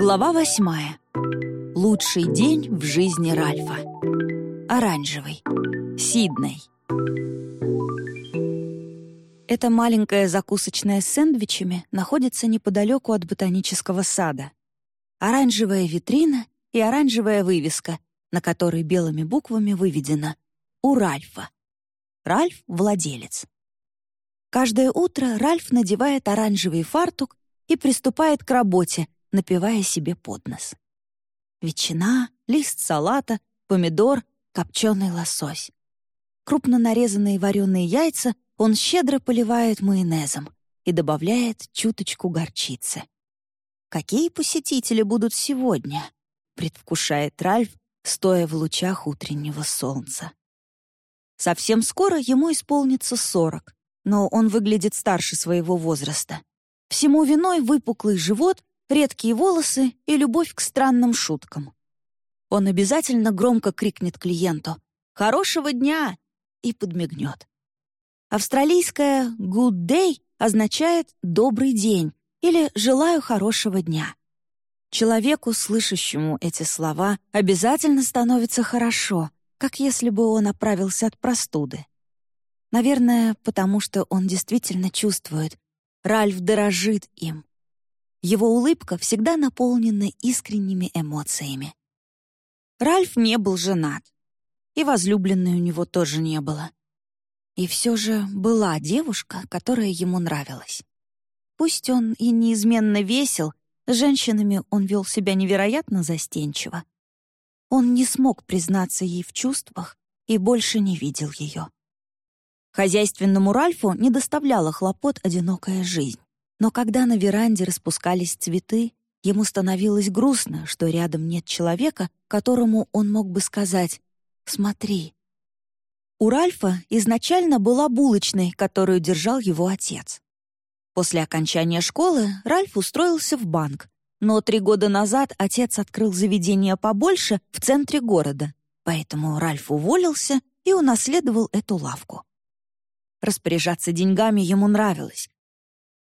Глава восьмая. Лучший день в жизни Ральфа. Оранжевый. Сидней. Эта маленькая закусочная с сэндвичами находится неподалеку от ботанического сада. Оранжевая витрина и оранжевая вывеска, на которой белыми буквами выведено «У Ральфа». Ральф — владелец. Каждое утро Ральф надевает оранжевый фартук и приступает к работе, напивая себе под нос. Ветчина, лист салата, помидор, копченый лосось. Крупно нарезанные вареные яйца он щедро поливает майонезом и добавляет чуточку горчицы. «Какие посетители будут сегодня?» — предвкушает Ральф, стоя в лучах утреннего солнца. Совсем скоро ему исполнится сорок, но он выглядит старше своего возраста. Всему виной выпуклый живот редкие волосы и любовь к странным шуткам. Он обязательно громко крикнет клиенту «Хорошего дня!» и подмигнет. Австралийское «good day» означает «добрый день» или «желаю хорошего дня». Человеку, слышащему эти слова, обязательно становится хорошо, как если бы он оправился от простуды. Наверное, потому что он действительно чувствует, Ральф дорожит им, его улыбка всегда наполнена искренними эмоциями. Ральф не был женат, и возлюбленной у него тоже не было. И все же была девушка, которая ему нравилась. Пусть он и неизменно весел, с женщинами он вел себя невероятно застенчиво. Он не смог признаться ей в чувствах и больше не видел ее. Хозяйственному Ральфу не доставляла хлопот одинокая жизнь. Но когда на веранде распускались цветы, ему становилось грустно, что рядом нет человека, которому он мог бы сказать «Смотри». У Ральфа изначально была булочной, которую держал его отец. После окончания школы Ральф устроился в банк, но три года назад отец открыл заведение побольше в центре города, поэтому Ральф уволился и унаследовал эту лавку. Распоряжаться деньгами ему нравилось,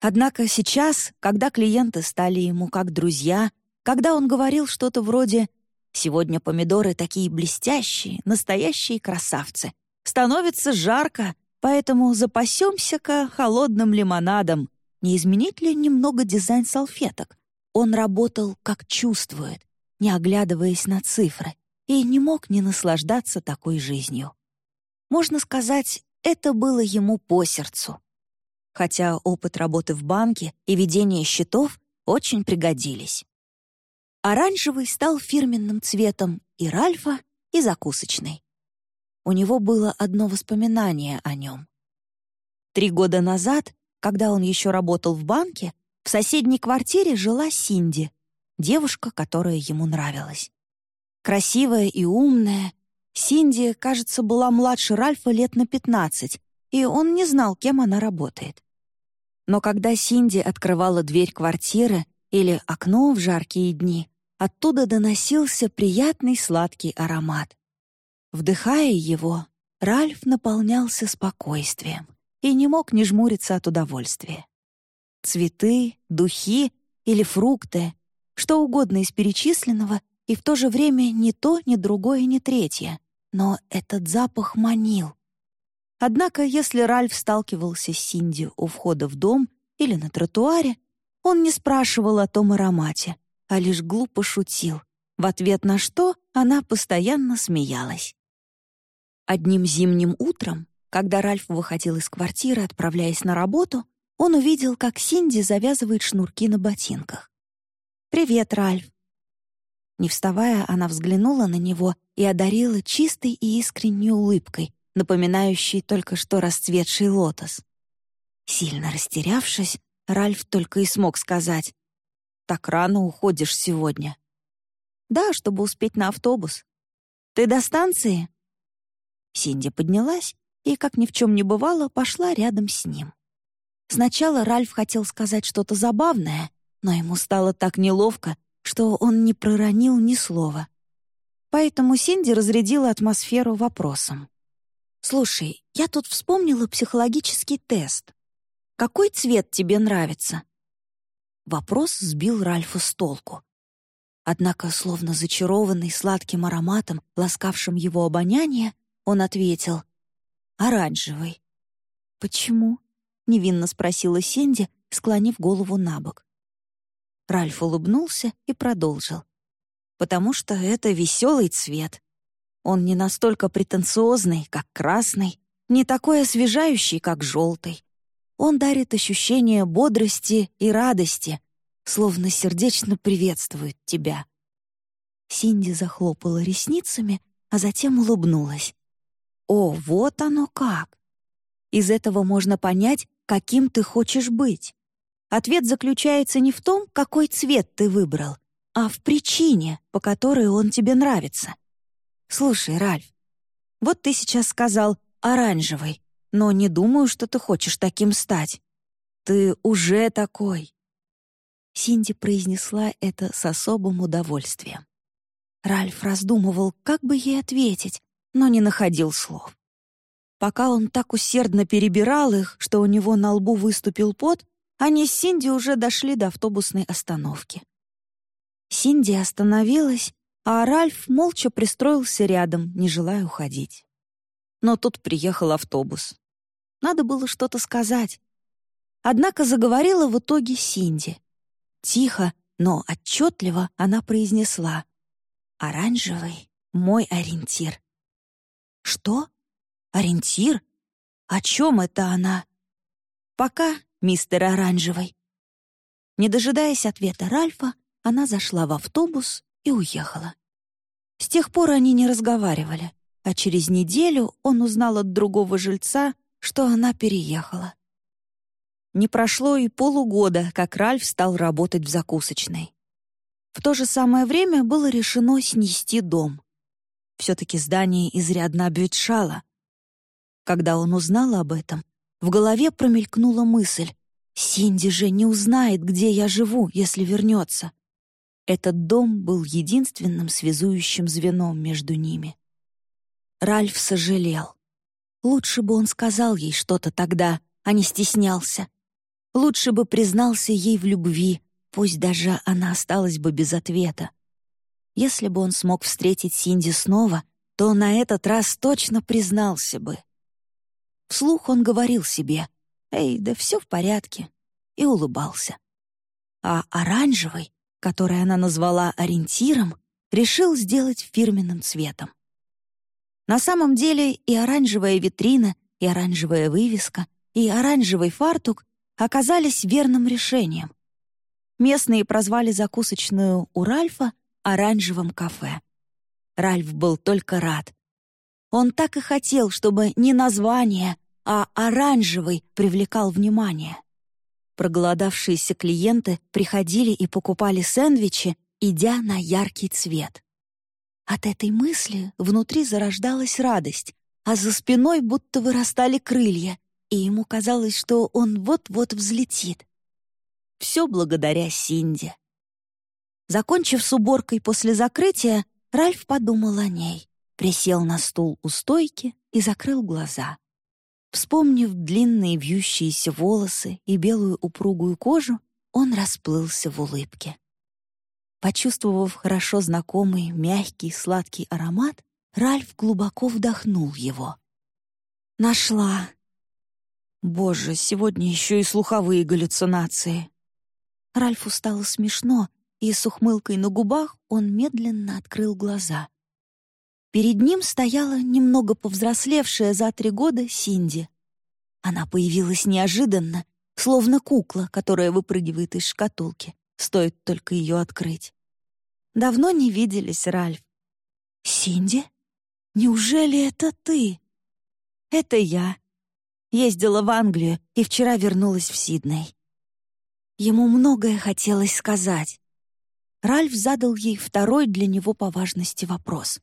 Однако сейчас, когда клиенты стали ему как друзья, когда он говорил что-то вроде «Сегодня помидоры такие блестящие, настоящие красавцы. Становится жарко, поэтому запасемся-ка холодным лимонадом. Не изменить ли немного дизайн салфеток?» Он работал как чувствует, не оглядываясь на цифры, и не мог не наслаждаться такой жизнью. Можно сказать, это было ему по сердцу хотя опыт работы в банке и ведение счетов очень пригодились. Оранжевый стал фирменным цветом и Ральфа, и закусочной. У него было одно воспоминание о нем. Три года назад, когда он еще работал в банке, в соседней квартире жила Синди, девушка, которая ему нравилась. Красивая и умная, Синди, кажется, была младше Ральфа лет на 15, и он не знал, кем она работает. Но когда Синди открывала дверь квартиры или окно в жаркие дни, оттуда доносился приятный сладкий аромат. Вдыхая его, Ральф наполнялся спокойствием и не мог не жмуриться от удовольствия. Цветы, духи или фрукты, что угодно из перечисленного, и в то же время ни то, ни другое, ни третье. Но этот запах манил, Однако, если Ральф сталкивался с Синди у входа в дом или на тротуаре, он не спрашивал о том аромате, а лишь глупо шутил, в ответ на что она постоянно смеялась. Одним зимним утром, когда Ральф выходил из квартиры, отправляясь на работу, он увидел, как Синди завязывает шнурки на ботинках. «Привет, Ральф!» Не вставая, она взглянула на него и одарила чистой и искренней улыбкой, напоминающий только что расцветший лотос. Сильно растерявшись, Ральф только и смог сказать «Так рано уходишь сегодня». «Да, чтобы успеть на автобус. Ты до станции?» Синди поднялась и, как ни в чем не бывало, пошла рядом с ним. Сначала Ральф хотел сказать что-то забавное, но ему стало так неловко, что он не проронил ни слова. Поэтому Синди разрядила атмосферу вопросом. «Слушай, я тут вспомнила психологический тест. Какой цвет тебе нравится?» Вопрос сбил Ральфа с толку. Однако, словно зачарованный сладким ароматом, ласкавшим его обоняние, он ответил «Оранжевый». «Почему?» — невинно спросила Синди, склонив голову на бок. Ральф улыбнулся и продолжил. «Потому что это веселый цвет. Он не настолько претенциозный, как красный, не такой освежающий, как желтый. Он дарит ощущение бодрости и радости, словно сердечно приветствует тебя. Синди захлопала ресницами, а затем улыбнулась. «О, вот оно как! Из этого можно понять, каким ты хочешь быть. Ответ заключается не в том, какой цвет ты выбрал, а в причине, по которой он тебе нравится. Слушай, Ральф, вот ты сейчас сказал «оранжевый», но не думаю, что ты хочешь таким стать. Ты уже такой. Синди произнесла это с особым удовольствием. Ральф раздумывал, как бы ей ответить, но не находил слов. Пока он так усердно перебирал их, что у него на лбу выступил пот, они с Синди уже дошли до автобусной остановки. Синди остановилась, а Ральф молча пристроился рядом, не желая уходить. Но тут приехал автобус. Надо было что-то сказать. Однако заговорила в итоге Синди. Тихо, но отчетливо она произнесла «Оранжевый — мой ориентир». «Что? Ориентир? О чем это она?» «Пока, мистер Оранжевый». Не дожидаясь ответа Ральфа, она зашла в автобус и уехала. С тех пор они не разговаривали, а через неделю он узнал от другого жильца, что она переехала. Не прошло и полугода, как Ральф стал работать в закусочной. В то же самое время было решено снести дом. Все-таки здание изрядно обветшало. Когда он узнал об этом, в голове промелькнула мысль «Синди же не узнает, где я живу, если вернется». Этот дом был единственным связующим звеном между ними. Ральф сожалел. Лучше бы он сказал ей что-то тогда, а не стеснялся. Лучше бы признался ей в любви, пусть даже она осталась бы без ответа. Если бы он смог встретить Синди снова, то на этот раз точно признался бы. Вслух он говорил себе «Эй, да все в порядке», и улыбался. А оранжевый, который она назвала ориентиром, решил сделать фирменным цветом. На самом деле и оранжевая витрина, и оранжевая вывеска, и оранжевый фартук оказались верным решением. Местные прозвали закусочную у Ральфа оранжевым кафе. Ральф был только рад. Он так и хотел, чтобы не название, а оранжевый привлекал внимание. Проголодавшиеся клиенты приходили и покупали сэндвичи, идя на яркий цвет. От этой мысли внутри зарождалась радость, а за спиной будто вырастали крылья, и ему казалось, что он вот-вот взлетит. Все благодаря Синди. Закончив с уборкой после закрытия, Ральф подумал о ней, присел на стул у стойки и закрыл глаза. Вспомнив длинные вьющиеся волосы и белую упругую кожу, он расплылся в улыбке. Почувствовав хорошо знакомый, мягкий, сладкий аромат, Ральф глубоко вдохнул его. «Нашла!» Боже, сегодня еще и слуховые галлюцинации. Ральфу стало смешно, и с ухмылкой на губах он медленно открыл глаза. Перед ним стояла немного повзрослевшая за три года Синди. Она появилась неожиданно, словно кукла, которая выпрыгивает из шкатулки. Стоит только ее открыть. Давно не виделись, Ральф. «Синди? Неужели это ты?» «Это я», Ездила в Англию и вчера вернулась в Сидней. Ему многое хотелось сказать. Ральф задал ей второй для него по важности вопрос.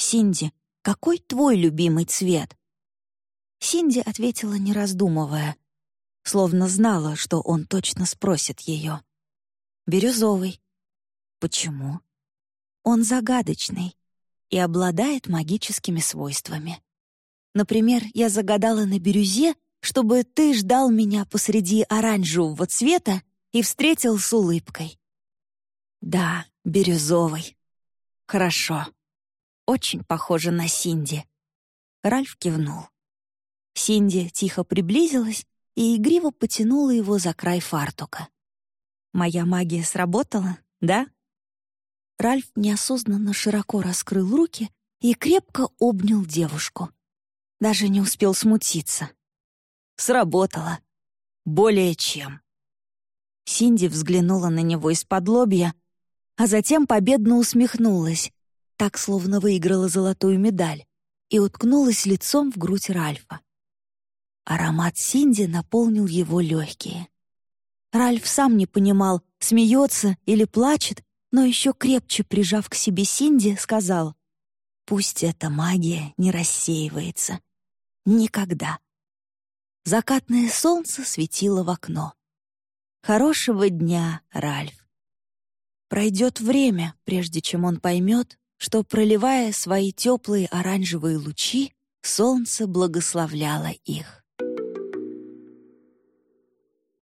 «Синди, какой твой любимый цвет?» Синди ответила, не раздумывая, словно знала, что он точно спросит ее. «Бирюзовый». «Почему?» «Он загадочный и обладает магическими свойствами». Например, я загадала на бирюзе, чтобы ты ждал меня посреди оранжевого цвета и встретил с улыбкой. Да, Бирюзовый. Хорошо. Очень похоже на Синди. Ральф кивнул. Синди тихо приблизилась и игриво потянула его за край фартука. «Моя магия сработала, да?» Ральф неосознанно широко раскрыл руки и крепко обнял девушку. Даже не успел смутиться. «Сработало. Более чем». Синди взглянула на него из-под лобья, а затем победно усмехнулась, так словно выиграла золотую медаль, и уткнулась лицом в грудь Ральфа. Аромат Синди наполнил его легкие. Ральф сам не понимал, смеется или плачет, но еще крепче прижав к себе Синди, сказал, «Пусть эта магия не рассеивается. Никогда». Закатное солнце светило в окно. «Хорошего дня, Ральф». Пройдет время, прежде чем он поймет, что, проливая свои теплые оранжевые лучи, солнце благословляло их.